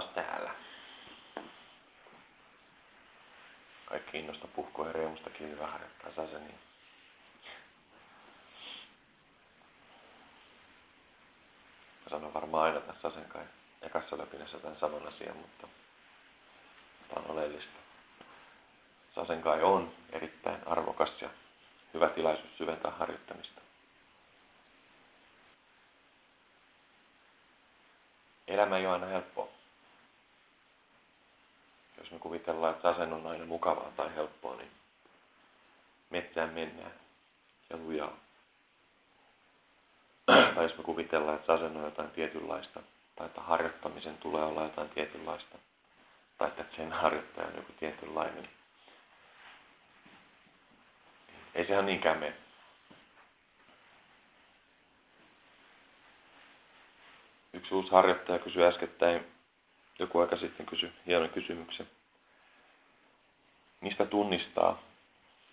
taas täällä. Kaikki innosta puhkoa ja riemusta kilvä harjoittaa saseni. Mä sanon varmaan aina tässä sen kai ekassa läpinässä tämän saman asian, mutta tämä on oleellista. Sasenkai on erittäin arvokas ja hyvä tilaisuus syventää harjoittamista. Elämä ei ole aina helppoa. Jos me kuvitellaan, että asen on aina mukavaa tai helppoa, niin metsään mennään ja lujaa. tai jos me kuvitellaan, että asen on jotain tietynlaista, tai että harjoittamisen tulee olla jotain tietynlaista, tai että sen harjoittaja on joku tietynlainen, ei sehän niinkään mene. Yksi uusi harjoittaja kysyi äskettäin, joku aika sitten kysyi hienon kysymyksen. Mistä tunnistaa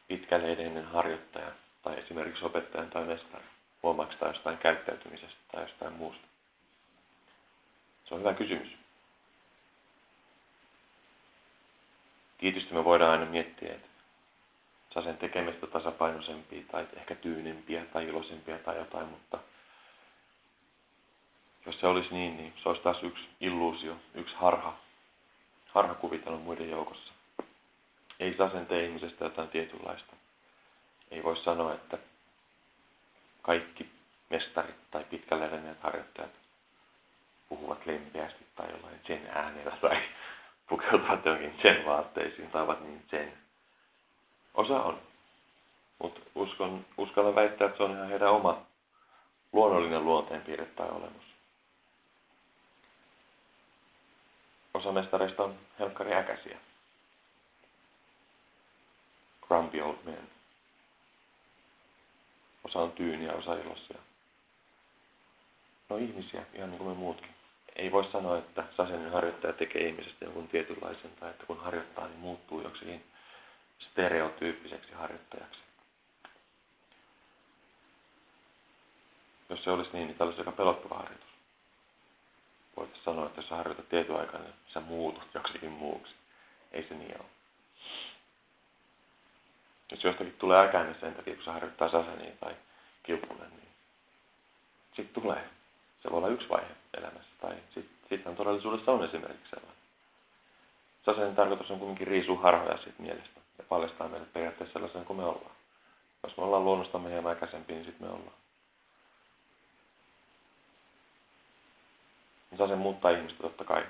pitkälle edeinen harjoittaja tai esimerkiksi opettajan tai mestari? Huomaako sitä jostain käyttäytymisestä tai jostain muusta? Se on hyvä kysymys. Tietysti me voidaan aina miettiä, että saa sen tekemistä tasapainoisempia tai ehkä tyynempiä tai iloisempia tai jotain, mutta jos se olisi niin, niin se olisi taas yksi illuusio, yksi harha, harhakuvitelma muiden joukossa. Ei saa sen tee ihmisestä jotain tietynlaista. Ei voi sanoa, että kaikki mestarit tai pitkälle edenneet harjoittajat puhuvat lempeästi tai jollain sen äänellä tai pukeutuvat jonkin sen vaatteisiin tai ovat niin sen. Osa on. Mutta uskallan väittää, että se on ihan heidän oma luonnollinen luonteenpiirre tai olemus. Osa mestareista on helkkari. Grumpy old men. Osa on tyyniä, osa iloisia. No ihmisiä, ihan niin kuin me muutkin. Ei voi sanoa, että sasenin harjoittaja tekee ihmisestä jonkun tietynlaisen, tai että kun harjoittaa, niin muuttuu joksikin stereotyyppiseksi harjoittajaksi. Jos se olisi niin, niin tämä olisi aika pelottava harjoitus. Voitaisiin sanoa, että jos sä harjoitat tietyn aikana, niin sä muutut joksikin muuksi. Ei se niin ole. Jos jostakin tulee äkäinen sen takia, kun sä harjoittaa sasenia tai kilpunen, niin sitten tulee. Se voi olla yksi vaihe elämässä. Tai sitten sit todellisuudessa on esimerkiksi sellainen. Sasenin tarkoitus on kuitenkin riisua harhoja siitä mielestä ja paljastaa meidät periaatteessa sellaisen kuin me ollaan. Jos me ollaan luonnostamme hieman äkäisempiä, niin sitten me ollaan. Saa sen muuttaa ihmistä totta kai.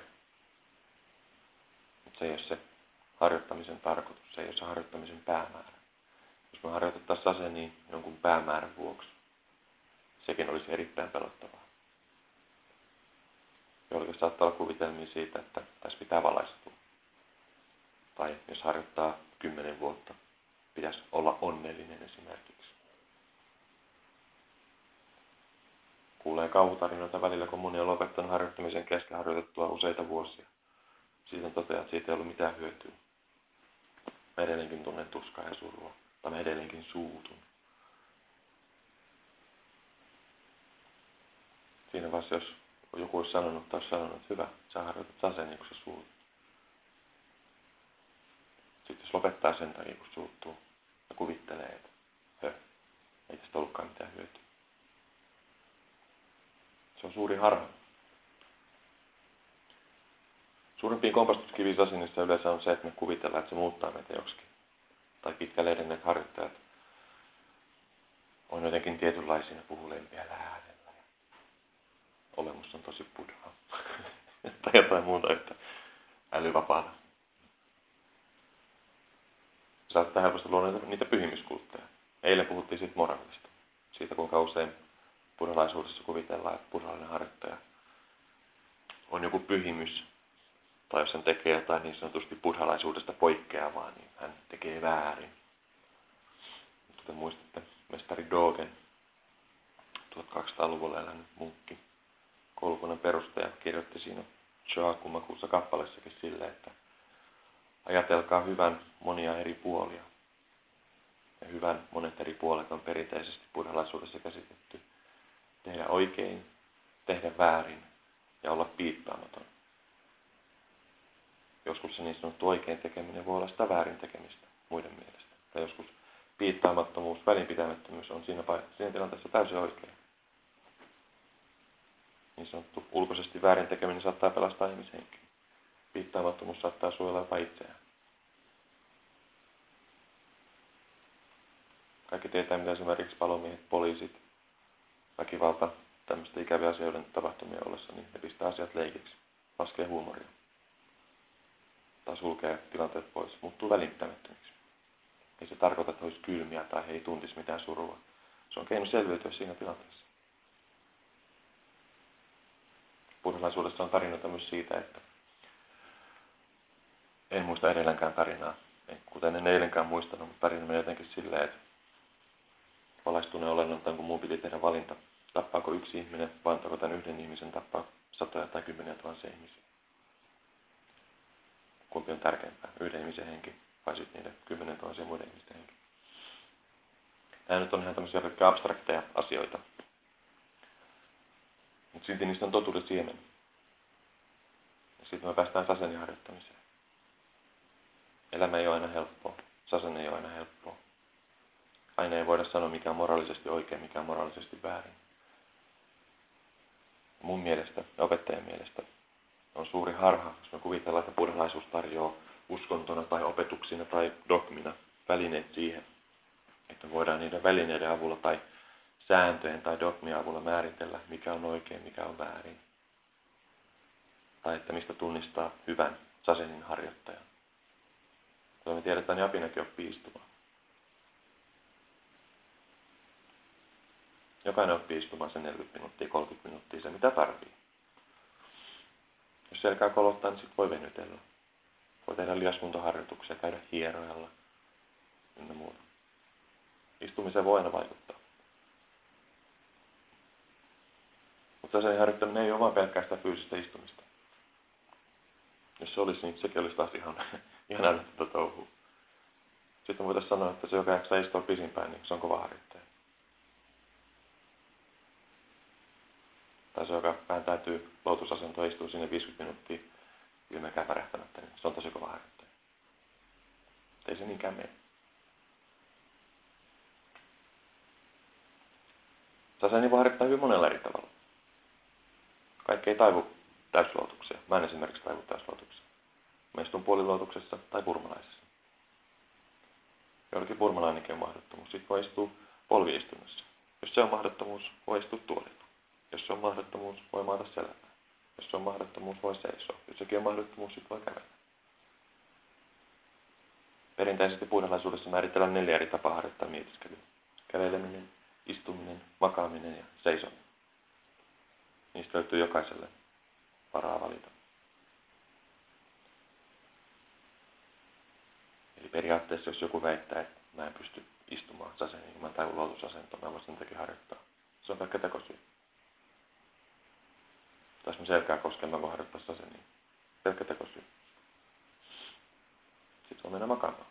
Mutta se ei ole se harjoittamisen tarkoitus, se ei ole se harjoittamisen päämäärä. Jos me harjoitettaisiin ase niin jonkun päämäärän vuoksi, sekin olisi erittäin pelottavaa. Jollakin saattaa olla kuvitelmia siitä, että tässä pitää valaistua. Tai jos harjoittaa kymmenen vuotta, pitäisi olla onnellinen esimerkiksi. Kuulee kauhutarinoita välillä, kun moni on lopettanut harjoittamisen kesken harjoitettua useita vuosia. Siitä toteaa, että siitä ei ollut mitään hyötyä. Mä edelleenkin tunnen tuskaa ja surua. Tai mä edelleenkin suutun. Siinä vaiheessa, jos joku olisi sanonut tai olisi sanonut, että hyvä, sä harjoitat tasen, niin kun sä suutut. Sitten jos lopettaa sen takia, kun suuttuu ja kuvittelee, että hö, ei tästä ollutkaan mitään hyötyä. Se on suuri harha. Suurimpiin kompastuskiviin asinissa yleensä on se, että me kuvitellaan, että se muuttaa meitä joksikin. Tai pitkälle edenneet harjoittajat on jotenkin tietynlaisia, lempiällä äänellä. Olemus on tosi pudhaa. tai jotain muuta, että älyvapaana saattaa helposti luoda niitä pyhimyskultteja. Eilen puhuttiin siitä moraalista. Siitä, kuinka usein buddhalaisuudessa kuvitellaan, että buddhalainen harjoittaja on joku pyhimys. Tai jos hän tekee jotain niin sanotusti buddhalaisuudesta poikkeavaa, niin hän tekee väärin. Kuten muistatte, mestari Dogen, 1200-luvulla elänyt munkki, koulukunnan perustaja, kirjoitti siinä Choakumakuussa kappalessakin sille, että Ajatelkaa hyvän monia eri puolia. Ja hyvän monet eri puolet on perinteisesti buddhalaisuudessa käsitetty. Tehdä oikein, tehdä väärin ja olla piittaamaton. Joskus se niin sanottu oikein tekeminen voi olla sitä väärin tekemistä muiden mielestä. Tai joskus piittaamattomuus, välinpitämättömyys on siinä, siinä tilanteessa täysin oikein. Niin sanottu ulkoisesti väärin tekeminen saattaa pelastaa ihmishenkiä. Piittaamattomuus saattaa suojella jopa itseään. Kaikki tietää, mitä esimerkiksi palomiehet, poliisit, väkivalta, tämmöistä ikäviä asioiden tapahtumia ollessa, niin ne pistää asiat leikiksi, laskee huumoria. Tai sulkee tilanteet pois, muuttuu välinpitämättömiksi. Ei se tarkoita, että olisi kylmiä tai he ei tuntisi mitään surua. Se on keino selviytyä siinä tilanteessa. Buddhalaisuudessa on tarinoita myös siitä, että en muista edellänkään tarinaa, kuten en eilenkään muistanut, mutta tarina on jotenkin silleen, että valaistuneen olennon, kun muun piti tehdä valinta, tappaako yksi ihminen, vai antaako tämän yhden ihmisen tappaa satoja tai kymmeniä tuhansia ihmisiä. Kumpi on tärkeämpää, yhden ihmisen henki vai sitten niiden kymmenen tuhansia muiden ihmisten henki. Nämä nyt on ihan tämmöisiä pelkkiä abstrakteja asioita. Mutta silti niistä on totuuden siemen. Ja sitten me päästään sasenin harjoittamiseen. Elämä ei ole aina helppoa. Sasen ei ole aina helppoa. Aina ei voida sanoa, mikä on moraalisesti oikein, mikä on moraalisesti väärin. Mun mielestä, opettajan mielestä, on suuri harha, jos me kuvitellaan, että buddhalaisuus tarjoaa uskontona tai opetuksina tai dogmina välineet siihen, että voidaan niiden välineiden avulla tai sääntöjen tai dogmien avulla määritellä, mikä on oikein, mikä on väärin. Tai että mistä tunnistaa hyvän sasenin harjoittajan. Kuten me tiedetään, niin apinakin oppii istumaan. Jokainen oppii istumaan sen 40 minuuttia, 30 minuuttia, se mitä tarvii. Jos selkää kolottaa, niin sitten voi venytellä. Voi tehdä liaskuntaharjoituksia, käydä hierojalla ynnä muuta. Istumiseen voi aina vaikuttaa. Mutta sen harjoittaminen ei ole vain pelkästään fyysistä istumista. Jos se olisi, niin sekin olisi taas ihan, ihan älytöntä touhua. Sitten voitaisiin sanoa, että se, joka jaksaa istua pisimpään, niin se on kova harjoittaja. Tai se, joka vääntäytyy loutusasentoon istuu sinne 50 minuuttia ilmeekään pärähtämättä, niin se on tosi kova harjoittaja. Ei se niinkään mene. Saseni voi harjoittaa hyvin monella eri tavalla. Kaikki ei taivu täysluotukseen. Mä en esimerkiksi taivu täysluotukseen. Mä istun puoliluotuksessa tai purmalaisessa. Jollakin purmalainenkin on mahdottomuus. Sitten voi istua polviistunnossa. Jos se on mahdottomuus, voi istua tuolilla. Jos on mahdottomuus, voi maata selällä. Jos on mahdottomuus, voi seisoa. Jos sekin on mahdottomuus, sitten voi kävellä. Perinteisesti buddhalaisuudessa määritellään neljä eri tapaa harjoittaa mietiskelyä. Käveleminen, istuminen, makaaminen ja seisominen. Niistä löytyy jokaiselle varaa valita. Eli periaatteessa, jos joku väittää, että mä en pysty istumaan saseniin, niin mä taivun luotusasentoon, mä voisin sen harjoittaa. Se on pelkkä tekosyy. Jos mä selkää kosken, mä voin harjoittaa saseniin. Pelkkä tekosyy. Sitten on mennä makaamaan.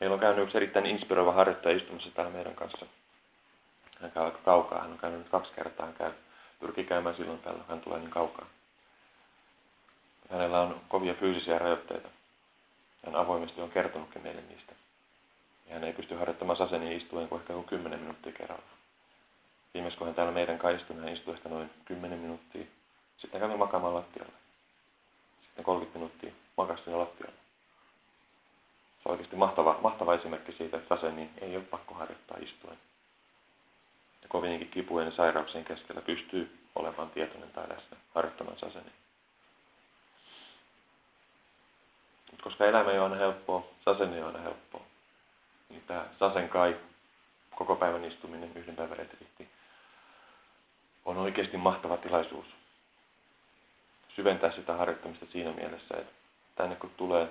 Meillä on käynyt yksi erittäin inspiroiva harjoittaja istumassa täällä meidän kanssa. Hän käy aika kaukaa. Hän on käynyt nyt kaksi kertaa. Hän käy, pyrkii käymään silloin täällä. Hän tulee niin kaukaa. Hänellä on kovia fyysisiä rajoitteita. Hän avoimesti on kertonutkin meille niistä. Ja hän ei pysty harjoittamaan sasenia istuen kuin ehkä 10 minuuttia kerralla. Viimeis kun hän täällä meidän kanssa istui, hän istui ehkä noin 10 minuuttia. Sitten kävi makaamaan lattialla. Sitten 30 minuuttia makasi lattialla. Se on oikeasti mahtava, mahtava esimerkki siitä, että saseni ei ole pakko harjoittaa istuen ja kovinkin kipujen ja sairauksien keskellä pystyy olemaan tietoinen tai läsnä harjoittamaan saseni. Mutta koska elämä ei ole aina helppoa, saseni ei ole aina helppoa, niin tämä sasen kai, koko päivän istuminen, yhden päivän retriitti, on oikeasti mahtava tilaisuus syventää sitä harjoittamista siinä mielessä, että tänne kun tulee,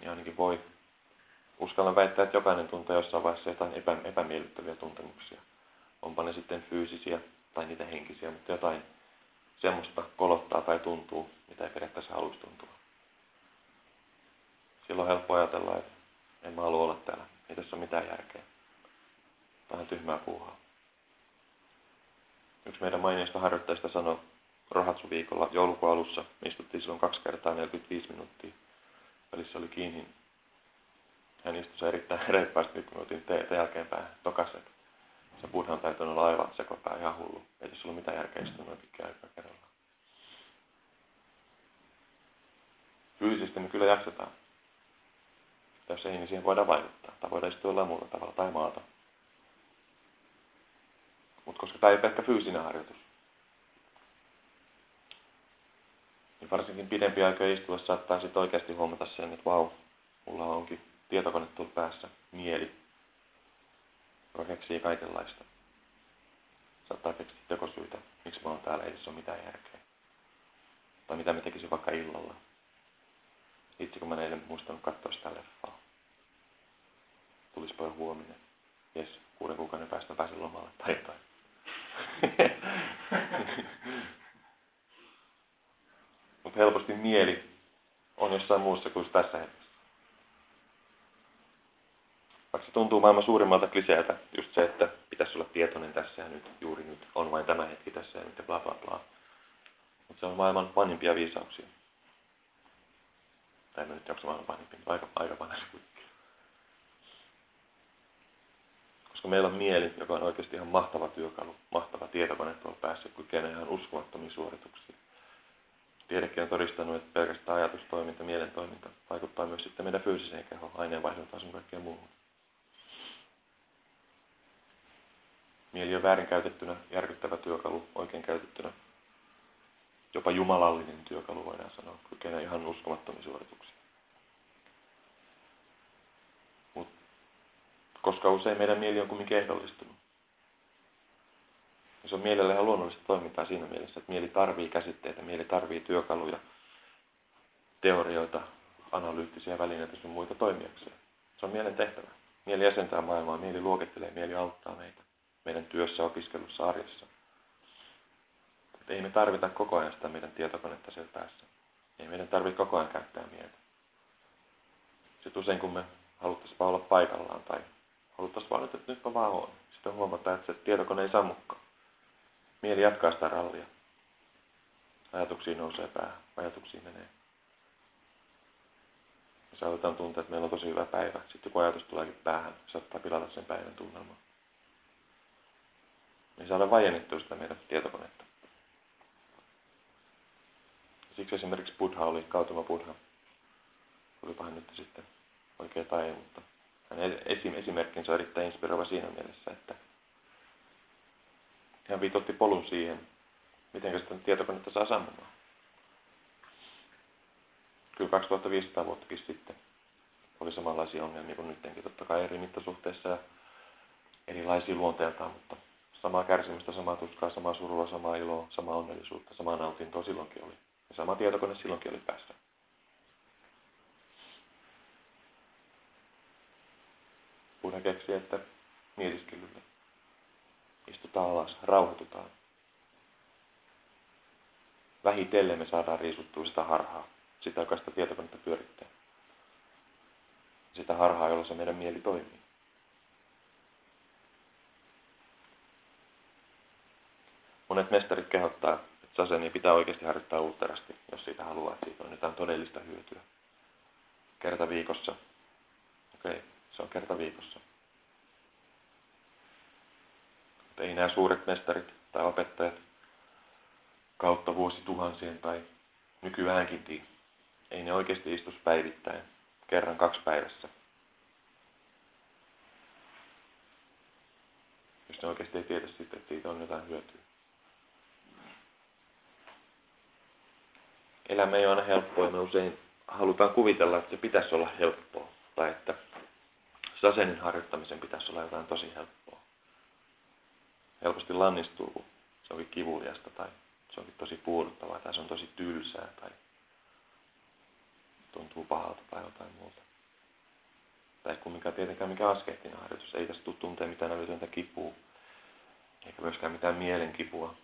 niin ainakin voi uskallan väittää, että jokainen tuntee jossain vaiheessa jotain epä, epämiellyttäviä tuntemuksia onpa ne sitten fyysisiä tai niitä henkisiä, mutta jotain semmoista kolottaa tai tuntuu, mitä ei periaatteessa haluaisi tuntua. Silloin on helppo ajatella, että en mä halua olla täällä, ei tässä ole mitään järkeä. Vähän tyhmää puuhaa. Yksi meidän mainioista harjoittajista sanoi Rohatsu viikolla joulukuun alussa. Me istuttiin silloin kaksi kertaa 45 minuuttia. Välissä oli kiinni. Hän istui erittäin reippaasti, kun me otin teetä jälkeenpäin tokaset. Se buddhan täytyy olla aivan sekopää ihan hullu. Ei tässä ollut mitään järkeä istua noin pitkään aikaa kerralla. Fyysisesti me kyllä jaksetaan. Jos ei, niin siihen voidaan vaikuttaa. Tai voidaan istua jollain muulla tavalla tai maata. Mutta koska tämä ei ole pelkkä fyysinen harjoitus, niin varsinkin pidempi aika istua saattaa sitten oikeasti huomata sen, että vau, mulla onkin tietokone tullut päässä, mieli, joka keksii kaikenlaista. Saattaa keksiä tekosyitä, miksi mä oon täällä, ei ole mitään järkeä. Tai mitä me tekisin vaikka illalla. Itse kun mä eilen muistanut katsoa sitä leffaa. Tulispa jo huominen. Jes, kuuden kuukauden päästä pääsen lomalle tai jotain. Mutta helposti mieli on jossain muussa kuin tässä hetkessä. Vaikka se tuntuu maailman suurimmalta kliseeltä, just se, että pitäisi olla tietoinen tässä ja nyt, juuri nyt, on vain tämä hetki tässä ja nyt ja bla bla bla. Mutta se on maailman vanhimpia viisauksia. Tai en nyt se maailman vanhimpia, aika, aika vanha Koska meillä on mieli, joka on oikeasti ihan mahtava työkalu, mahtava tietokone tuolla päässä, kykenee ihan uskomattomiin suorituksiin. Tiedekin on todistanut, että pelkästään ajatustoiminta, mielen toiminta vaikuttaa myös sitten meidän fyysiseen kehoon, aineenvaihduntaan sun kaikkeen muuhun. Mieli on väärinkäytettynä järkyttävä työkalu, oikein käytettynä jopa jumalallinen työkalu voidaan sanoa, kykenee ihan uskomattomia suorituksia. Mut, koska usein meidän mieli on kumminkin ehdollistunut. Se on mielellä ihan luonnollista toimintaa siinä mielessä, että mieli tarvii käsitteitä, mieli tarvii työkaluja, teorioita, analyyttisiä välineitä ja muita toimijakseen. Se on mielen tehtävä. Mieli jäsentää maailmaa, mieli luokittelee, mieli auttaa meitä meidän työssä, opiskelussa, arjessa. Että ei me tarvita koko ajan sitä meidän tietokonetta siellä päässä. Ei meidän tarvitse koko ajan käyttää mieltä. Sitten usein kun me haluttaisiin olla paikallaan tai haluttaisiin vaan, että nyt mä vaan on. Sitten huomataan, että se tietokone ei sammukaan. Mieli jatkaa sitä rallia. Ajatuksia nousee päähän, ajatuksia menee. Me saatetaan tuntea, että meillä on tosi hyvä päivä. Sitten kun ajatus tuleekin päähän, saattaa pilata sen päivän tunnelman. Me ei saada vajennettua sitä meidän tietokonetta. Siksi esimerkiksi Buddha oli Kautama Buddha. Olipahan nyt sitten oikea tai ei, mutta hänen esimerkkinsä on erittäin inspiroiva siinä mielessä, että hän viitotti polun siihen, miten sitä tietokonetta saa sammumaan. Kyllä 2500 vuottakin sitten oli samanlaisia ongelmia kuin nytkin, totta kai eri mittasuhteissa ja erilaisia luonteeltaan, mutta samaa kärsimystä, samaa tuskaa, samaa surua, samaa iloa, samaa onnellisuutta, samaa nautintoa silloinkin oli. Ja sama tietokone silloinkin oli päässä. Buddha keksi, että mietiskelyllä istutaan alas, rauhoitutaan. Vähitellen me saadaan riisuttua sitä harhaa, sitä, joka sitä tietokonetta pyörittää. Sitä harhaa, jolla se meidän mieli toimii. Monet mestarit kehottaa, että saseni pitää oikeasti harjoittaa uutterasti, jos siitä haluaa, että siitä on jotain todellista hyötyä. Kerta viikossa. Okei, okay, se on kerta viikossa. Mutta ei nämä suuret mestarit tai opettajat kautta vuosituhansien tai nykyäänkin tii. Ei ne oikeasti istus päivittäin, kerran kaksi päivässä. Jos ne oikeasti ei tiedä siitä, että siitä on jotain hyötyä. elämä ei ole aina helppoa me usein halutaan kuvitella, että se pitäisi olla helppoa. Tai että sasenin harjoittamisen pitäisi olla jotain tosi helppoa. Helposti lannistuu, kun se onkin kivuliasta tai se onkin tosi puuduttavaa tai se on tosi tylsää tai tuntuu pahalta tai jotain muuta. Tai kumminkaan tietenkään mikä askeettinen harjoitus. Ei tässä tule tuntea mitään älytöntä kipua, eikä myöskään mitään mielenkipua.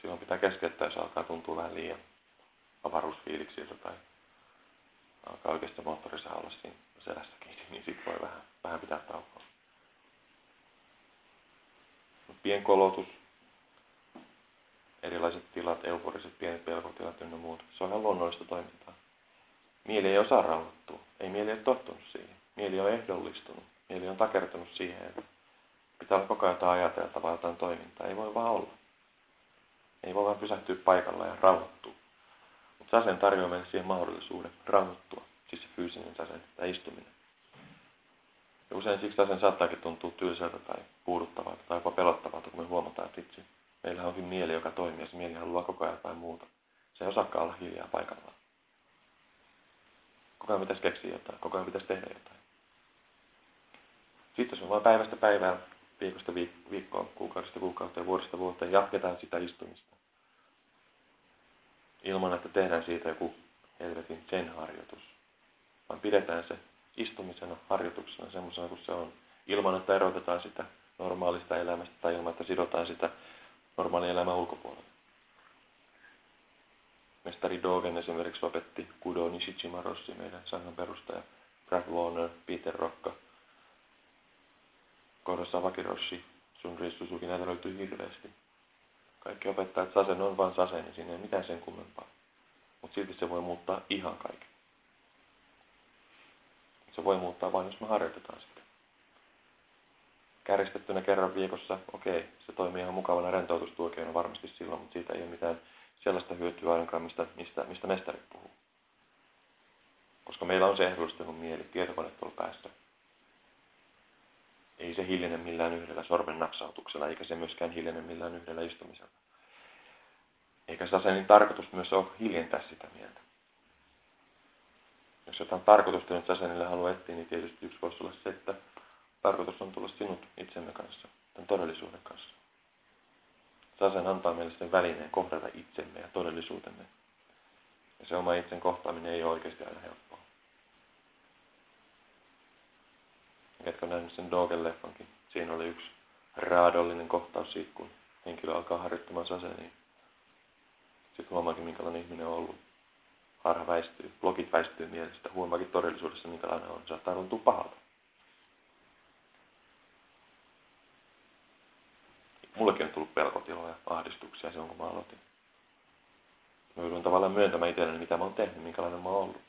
Silloin pitää keskeyttää, jos alkaa tuntua vähän liian avaruusfiiliksiltä tai alkaa oikeastaan moottorissa olla siinä selässä kiinni, niin sitten voi vähän, vähän pitää taukoa. Pienkolotus erilaiset tilat, euforiset pienet pelkotilat ynnä muut. Se on ihan luonnollista toimintaa. Mieli ei osaa rauhoittua. Ei mieli ole tottunut siihen. Mieli on ehdollistunut. Mieli on takertunut siihen, että pitää olla koko ajan jotain ajateltavaa, jotain toimintaa. Ei voi vaan olla. Ei voi vaan pysähtyä paikalla ja rauhoittua. Mutta sasen tarjoaa meille siihen mahdollisuuden rauhoittua. Siis se fyysinen sasen tai istuminen. Ja usein siksi sasen saattaakin tuntua tylsältä tai puuduttavalta tai jopa pelottavalta, kun me huomataan, että itse meillä onkin mieli, joka toimii ja se mieli haluaa koko ajan jotain muuta. Se ei osaakaan olla hiljaa paikallaan. Koko ajan pitäisi keksiä jotain, koko ajan pitäisi tehdä jotain. Sitten jos me vaan päivästä päivään, viikosta viikkoon, kuukaudesta kuukauteen, vuodesta vuoteen jatketaan sitä istumista. Ilman, että tehdään siitä joku helvetin sen harjoitus. Vaan pidetään se istumisena, harjoituksena, semmoisena kuin se on. Ilman, että erotetaan sitä normaalista elämästä tai ilman, että sidotaan sitä normaalin elämän ulkopuolelle. Mestari Dogen esimerkiksi opetti Kudo Nishijima Rossi, meidän sangan perustaja, Brad Warner, Peter Rocka, Korosavaki Roshi, Sunri Suzuki, näitä löytyy hirveästi. Kaikki opettaa, että sasen on vain sasen, niin siinä ei mitään sen kummempaa. Mutta silti se voi muuttaa ihan kaiken. Se voi muuttaa vain, jos me harjoitetaan sitä. Käristettynä kerran viikossa, okei, se toimii ihan mukavana rentoutustuokeena varmasti silloin, mutta siitä ei ole mitään sellaista hyötyä ainakaan, mistä, mistä, mistä mestari puhuu. Koska meillä on se ehdollistunut mieli, tietokone tuolla päässä. Ei se hiljene millään yhdellä sormen napsautuksella, eikä se myöskään hiljene millään yhdellä istumisella. Eikä sasenin tarkoitus myös ole hiljentää sitä mieltä. Jos jotain tarkoitusta nyt sasenille haluaa etsiä, niin tietysti yksi voisi olla se, että tarkoitus on tulla sinut itsemme kanssa, tämän todellisuuden kanssa. Sasen antaa meille sen välineen kohdata itsemme ja todellisuutemme. Ja se oma itsen kohtaaminen ei ole oikeasti aina helppoa. On nähnyt sen Dogen-leffankin? Siinä oli yksi raadollinen kohtaus siitä, kun henkilö alkaa harjoittamaan saseen, niin sitten huomaakin, minkälainen ihminen on ollut. Harha väistyy, blogit väistyy mielestä, huomaakin todellisuudessa, minkälainen on. Saattaa tuntua pahalta. mullekin on tullut pelkotiloja, ahdistuksia silloin, kun mä aloitin. Mä joudun tavallaan myöntämään itselleni, mitä mä oon tehnyt, minkälainen mä oon ollut.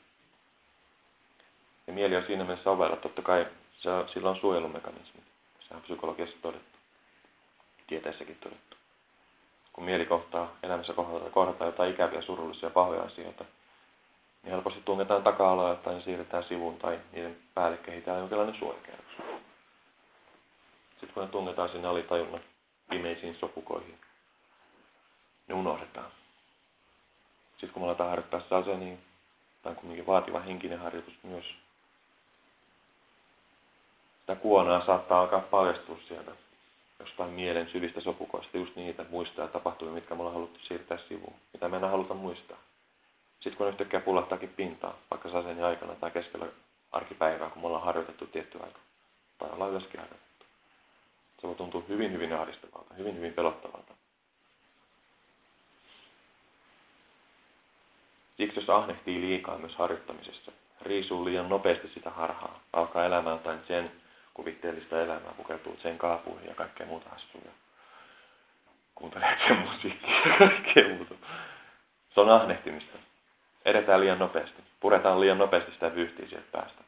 Ja mieli on siinä mielessä ovella. Totta kai se, sillä on suojelumekanismi. Se on psykologiassa todettu. Tieteessäkin todettu. Kun mieli kohtaa elämässä kohdata, kohdataan jotain ikäviä, surullisia, pahoja asioita, niin helposti tunnetaan taka-aloja tai siirretään sivuun tai niiden päälle kehitään jonkinlainen suojakerros. Sitten kun ne tunnetaan sinne alitajunnan pimeisiin sopukoihin. Ne unohdetaan. Sitten kun me aletaan harjoittaa sase, niin tämä on kuitenkin vaativa henkinen harjoitus myös. Sitä kuonaa saattaa alkaa paljastua sieltä jostain mielen syvistä sopukoista, just niitä muistaa tapahtumia, mitkä me ollaan haluttu siirtää sivuun, mitä me enää haluta muistaa. Sitten kun yhtäkkiä pullahtaakin pintaa, vaikka sasen aikana tai keskellä arkipäivää, kun me ollaan harjoitettu tietty aika, tai ollaan ylöskin harjoitettu se voi tuntua hyvin, hyvin ahdistavalta, hyvin, hyvin pelottavalta. Siksi jos ahnehtii liikaa myös harjoittamisessa, riisuu liian nopeasti sitä harhaa, alkaa elämään jotain sen kuvitteellista elämää, pukeutuu sen kaapuihin ja kaikkea muuta hassuja. Kuuntelee sen musiikkia ja kaikkea muuta. Se on ahnehtimista. Edetään liian nopeasti. Puretaan liian nopeasti sitä vyyhtiä sieltä päästä.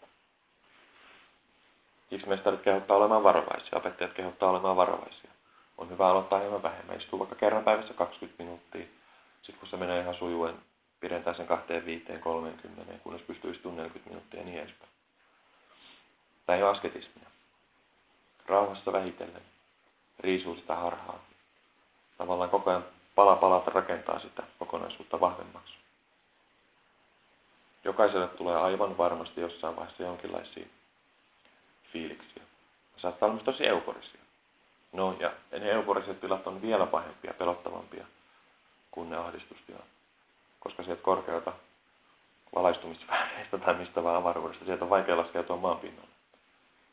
Siksi mestarit kehottaa olemaan varovaisia, opettajat kehottaa olemaan varovaisia. On hyvä aloittaa hieman vähemmän. Istuu vaikka kerran päivässä 20 minuuttia. Sitten kun se menee ihan sujuen, pidentää sen 2, 5, 30, kunnes pystyy istumaan 40 minuuttia ja niin edespäin. Tämä ei ole asketismia. Rauhassa vähitellen riisuu sitä harhaa. Tavallaan koko ajan pala palalta rakentaa sitä kokonaisuutta vahvemmaksi. Jokaiselle tulee aivan varmasti jossain vaiheessa jonkinlaisia fiiliksiä. Saattaa olla myös tosi euforisia. No ja ne euforiset tilat on vielä pahempia, pelottavampia kuin ne ahdistustilat. Koska sieltä korkealta valaistumisväreistä tai mistä vaan avaruudesta, sieltä on vaikea laskeutua maan pinnalle.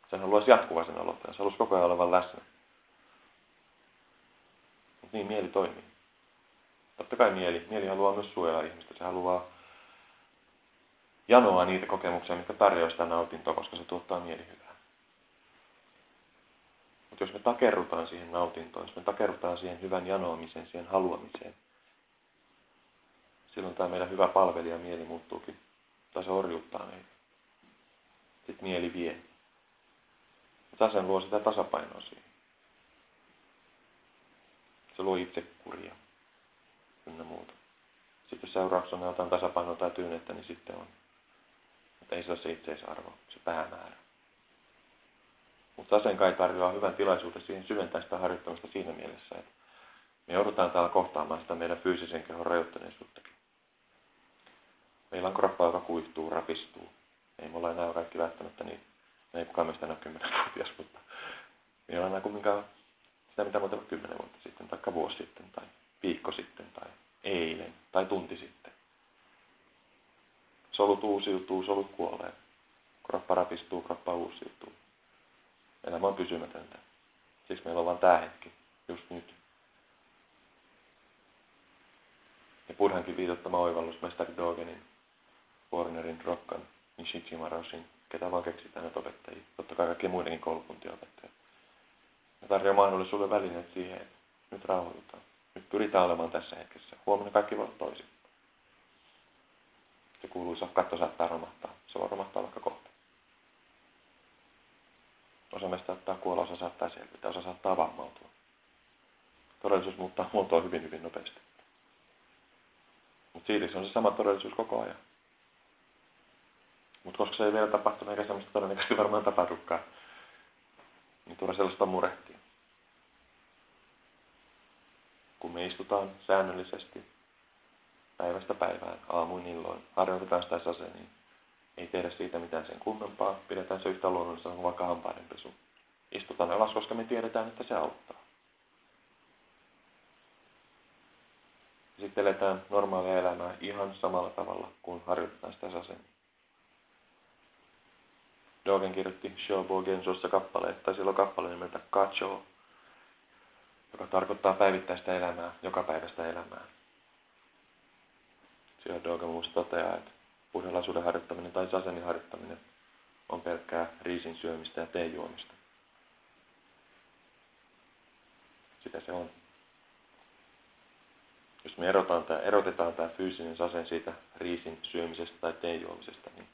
Sen haluaisi jatkuva sen aloittajan, se haluaisi koko ajan olevan läsnä. Mutta niin mieli toimii. Totta kai mieli, mieli haluaa myös suojella ihmistä. Se haluaa janoa niitä kokemuksia, mitkä tarjoaa sitä nautintoa, koska se tuottaa mielihyvää. Mutta jos me takerrutaan siihen nautintoon, jos me takerrutaan siihen hyvän janoamiseen, siihen haluamiseen, silloin tämä meidän hyvä palvelija mieli muuttuukin, tai se orjuttaa meitä. Sitten mieli vie. Tasan luo sitä tasapainoa siihen. Se luo kuria ynnä muuta. Sitten jos seurauksena jotain tasapainoa tai tyynettä, niin sitten on. Mutta ei se ole se itseisarvo, se päämäärä. Mutta Sasen kai tarjoaa hyvän tilaisuuden siihen syventää sitä harjoittamista siinä mielessä, että me joudutaan täällä kohtaamaan sitä meidän fyysisen kehon rajoittuneisuuttakin. Meillä on kroppa, joka kuihtuu, rapistuu. Ei mulla enää ole kaikki välttämättä niin, me ei kukaan meistä enää kymmenenvuotias, mutta meillä on enää kumminkaan sitä, mitä muuta kymmenen vuotta sitten, tai vuosi sitten, tai viikko sitten, tai eilen, tai tunti sitten. Solut uusiutuu, solut kuolee. Kroppa rapistuu, kroppa uusiutuu. Elämä on pysymätöntä. Siksi meillä on vain tämä hetki, just nyt. Ja Purhankin viitottama oivallus mestari Dogenin, Warnerin, Rokkan, Nishijima Roshin, ketä vaan keksitään näitä opettajia. Totta kai kaikki muidenkin koulukuntien opettajia. Ja tarjoaa mahdollisuuden välineet siihen, että nyt rauhoitutaan. Nyt pyritään olemaan tässä hetkessä. Huomenna kaikki voi olla toisin. Se kuuluisa katto saattaa romahtaa. Se voi romahtaa vaikka kohta. Osa meistä saattaa kuolla, osa saattaa selvitä, osa saattaa vammautua. Todellisuus muuttaa muotoa hyvin, hyvin nopeasti. Mutta silti se on se sama todellisuus koko ajan. Mutta koska se ei vielä tapahtunut, eikä sellaista todennäköisesti varmaan tapahdukaan, niin tulee sellaista murehtia. Kun me istutaan säännöllisesti päivästä päivään, aamuin illoin, harjoitetaan sitä sase, niin ei tehdä siitä mitään sen kummempaa, pidetään se yhtä luonnollisena kuin vaikka hampaidenpesu. Istutaan alas, koska me tiedetään, että se auttaa. Sitten eletään normaalia elämää ihan samalla tavalla, kun harjoitetaan sitä sasen. Dogen kirjoitti Shobo Gensossa kappaleen, tai silloin kappale nimeltä Kacho, joka tarkoittaa päivittäistä elämää, joka päivästä elämää. Siellä Dogen muista toteaa, että buddhalaisuuden harjoittaminen tai sasenin harjoittaminen on pelkkää riisin syömistä ja teen juomista. Sitä se on. Jos me erotetaan tämä, erotetaan tämä fyysinen sasen siitä riisin syömisestä tai teen juomisesta, niin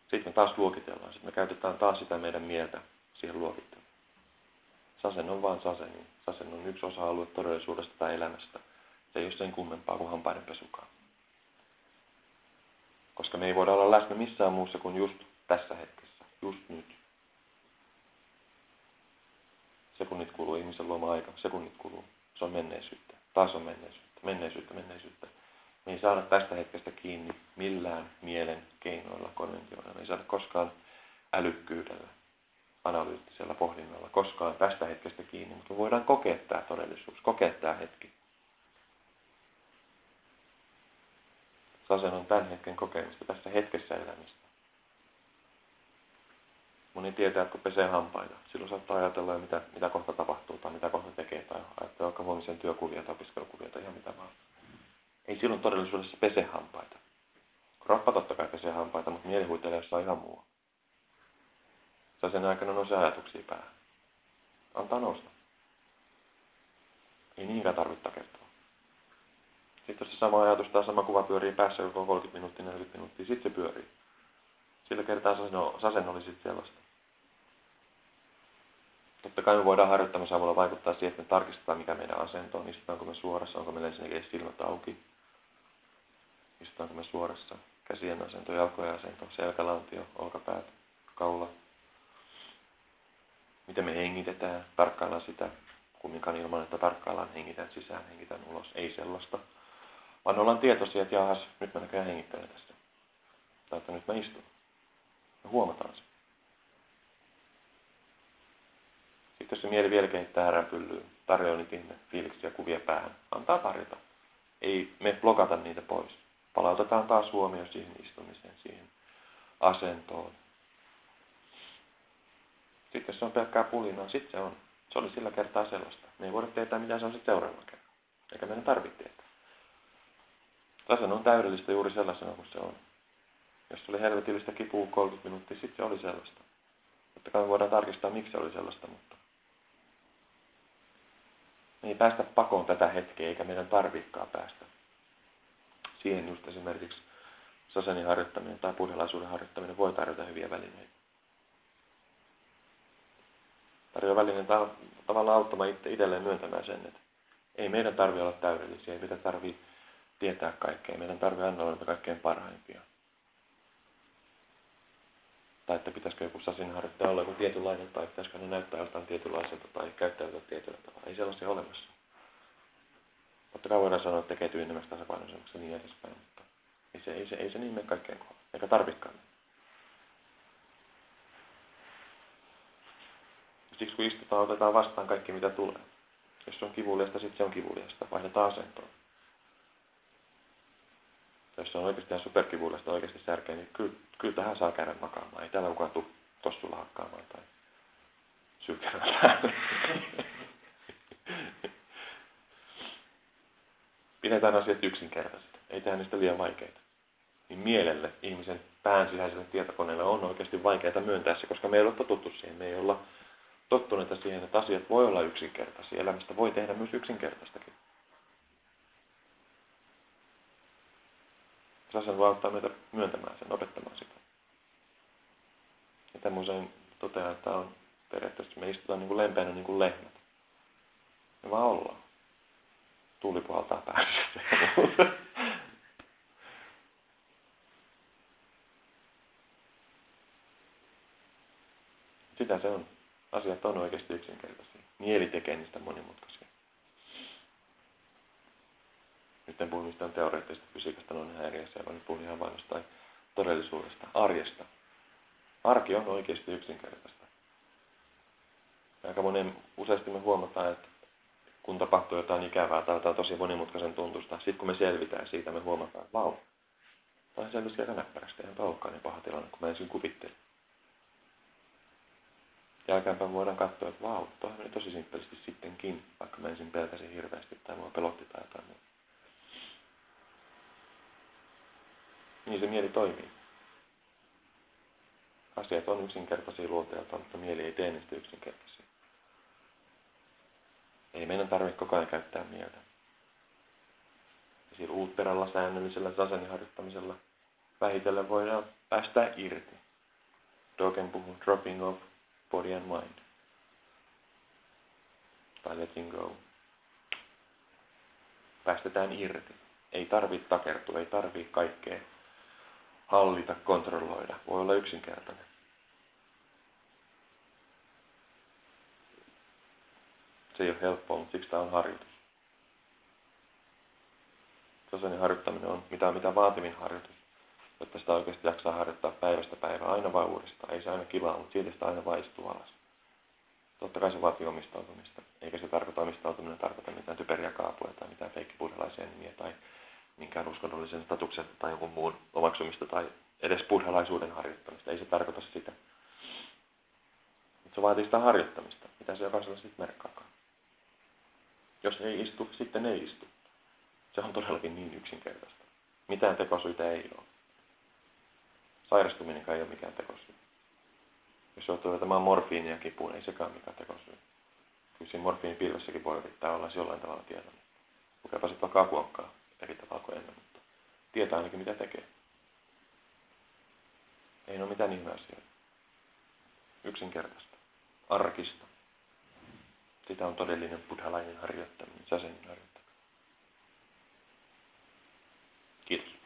sitten me taas luokitellaan. Sitten me käytetään taas sitä meidän mieltä siihen luokitteluun. Sasen on vain sasen. Niin sasen on yksi osa-alue todellisuudesta tai elämästä. Se ei ole sen kummempaa kuin hampaiden pesukaan. Koska me ei voida olla läsnä missään muussa kuin just tässä hetkessä, just nyt. Sekunnit kuluu, ihmisen luoma aika, sekunnit kuluu. Se on menneisyyttä. Taas on menneisyyttä, menneisyyttä, menneisyyttä. Me ei saada tästä hetkestä kiinni millään mielen keinoilla, konventioilla. Me ei saada koskaan älykkyydellä, analyyttisella pohdinnalla, koskaan tästä hetkestä kiinni, mutta me voidaan kokea tämä todellisuus, kokea tämä hetki. Sasen on tämän hetken kokemista, tässä hetkessä elämistä. Moni tietää, että kun pesee hampaita, silloin saattaa ajatella, mitä, mitä kohta tapahtuu tai mitä kohta tekee tai ajattelee vaikka huomisen työkuvia tai opiskelukuvia tai ihan mitä vaan. Ei silloin todellisuudessa pese hampaita. Kroppa totta kai pesee hampaita, mutta mieli huitelee jossain ihan muu. Sasen aikana nousee ajatuksia päähän. Antaa nousta. Ei niinkään tarvitse takertua. Sitten jos se sama ajatus tai sama kuva pyörii päässä joko 30 minuuttia, 40 minuuttia, sitten se pyörii. Sillä kertaa sasen oli sitten sellaista. Totta kai me voidaan harjoittamisen avulla vaikuttaa siihen, että me tarkistetaan, mikä meidän asento on. Istutaanko me suorassa, onko meillä ensinnäkin silmät auki. Istutaanko me suorassa, käsien asento, jalkojen asento, selkälantio, olkapäät, kaula. Miten me hengitetään, tarkkaillaan sitä, kumminkaan ilman, että tarkkaillaan, hengitän sisään, hengitän ulos. Ei sellaista vaan ollaan tietoisia, että jahas, nyt mä näköjään hengittelen tästä. Tai että nyt mä istun. Me huomataan se. Sitten jos se mieli vielä kehittää häränpyllyyn, tarjoaa niitä ihme, fiiliksiä, kuvia päähän, antaa tarjota. Ei me blokata niitä pois. Palautetaan taas huomio siihen istumiseen, siihen asentoon. Sitten jos se on pelkkää pulinaa, sitten se on. Se oli sillä kertaa sellaista. Me ei voida tietää, mitä se on sitten seuraavalla kerralla. Eikä meidän tarvitse tietää. Tasan on täydellistä juuri sellaisena kuin se on. Jos oli helvetillistä kipua 30 minuuttia, sitten se oli sellaista. Totta kai me voidaan tarkistaa, miksi se oli sellaista, mutta Me ei päästä pakoon tätä hetkeä, eikä meidän tarvikkaa päästä. Siihen just esimerkiksi sasenin harjoittaminen tai buddhalaisuuden harjoittaminen voi tarjota hyviä välineitä. Tarjoaa välineen tavallaan auttamaan itse itselleen myöntämään sen, että ei meidän tarvitse olla täydellisiä, ei meidän tarvitse tietää kaikkea, meidän tarvitse aina olla kaikkein parhaimpia. Tai että pitäisikö joku sasin harjoittaja olla joku tietynlainen, tai pitäisikö ne näyttää jostain tietynlaiselta, tai käyttäytyä tietyllä tavalla. Ei sellaisia olemassa. Totta kai voidaan sanoa, että tekee tyynnemmäksi tasapainoisemmaksi ja niin edespäin, mutta ei se, ei se, ei se niin mene kaikkeen kohdalla, eikä tarvikaan. Siksi kun istutaan, otetaan vastaan kaikki mitä tulee. Jos se on kivuliasta, sitten se on kivuliasta. Vaihdetaan asentoa. Jos on oikeasti ihan superkivuliasta oikeasti särkeä, niin kyllä, kyllä tähän saa käydä makaamaan. Ei täällä kukaan tule tossulla hakkaamaan tai sylkemään Pidetään asiat yksinkertaiset. Ei tehdä niistä liian vaikeita. Niin mielelle, ihmisen pään sisäiselle tietokoneelle on oikeasti vaikeaa myöntää se, koska me ei ole totuttu siihen. Me ei olla tottuneita siihen, että asiat voi olla yksinkertaisia. Elämästä voi tehdä myös yksinkertaistakin. Sasan voi auttaa meitä myöntämään sen, opettamaan sitä. Ja tämän usein toteaa, että on periaatteessa, me istutaan niin kuin lempeänä niin kuin lehmät. Me vaan ollaan. Tuuli puhaltaa päässä. Sitä se on asiat on oikeasti yksinkertaisia. Mieli tekee niistä monimutkaisia. Nyt en puhu mistään teoreettisesta fysiikasta, noin asia, vaan puhun ihan vain jostain todellisuudesta, arjesta. Arki on oikeasti yksinkertaista. Aika monen, useasti me huomataan, että kun tapahtuu jotain ikävää tai jotain tosi monimutkaisen tuntusta, sitten kun me selvitään siitä, me huomataan, että vau, tämä selvisi aika näppärästi, eihän tämä niin paha tilanne, kun mä ensin kuvittelin. Jälkeenpäin voidaan katsoa, että vau, tuohan meni tosi simppelisti sittenkin, vaikka mä ensin pelkäsin hirveästi tai mua pelotti tai jotain muuta. Niin se mieli toimii. Asiat on yksinkertaisia luonteelta, mutta mieli ei tee niistä yksinkertaisia. Ei meidän tarvitse koko ajan käyttää mieltä. Ja sillä uutteralla säännöllisellä saseniharjoittamisella vähitellen voidaan päästä irti. Dogen puhuu dropping off body and mind. Tai letting go. Päästetään irti. Ei tarvitse takertua, ei tarvitse kaikkea hallita, kontrolloida. Voi olla yksinkertainen. Se ei ole helppoa, mutta siksi tämä on harjoitus. Tasainen harjoittaminen on mitä, mitä vaativin harjoitus jotta sitä oikeasti jaksaa harjoittaa päivästä päivää aina vaan uudestaan. Ei se aina kivaa, mutta silti sitä aina vaan istuu alas. Totta kai se vaatii omistautumista. Eikä se tarkoita omistautuminen tarkoita mitään typeriä kaapuja tai mitään feikkibuddhalaisia nimiä tai minkään uskonnollisen statuksen tai jonkun muun omaksumista tai edes buddhalaisuuden harjoittamista. Ei se tarkoita sitä. Mutta se vaatii sitä harjoittamista, mitä se jokaisella sitten merkkaakaan. Jos ei istu, sitten ei istu. Se on todellakin niin yksinkertaista. Mitään tekosyitä ei ole. Sairastuminen ei ole mikään tekosyy. Jos joutuu vetämään morfiinia kipuun, ei sekään mikään tekosyy. Kyllä siinä morfiinipilvessäkin voi yrittää olla jollain tavalla tietoinen. Lukeepa sitten vaikka akuankkaa eri tavalla kuin ennen, mutta tietää ainakin mitä tekee. Ei ole mitään ihme asioita. Yksinkertaista. Arkista. Sitä on todellinen buddhalainen harjoittaminen, sasenin harjoittaminen. Kiitos.